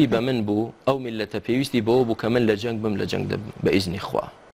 پێویستی بە من بوو ئەو میلەتە پێویستی بەوە بوو کە من لە جەنگ بم لە جەنگ بم بە ئیزنی خوا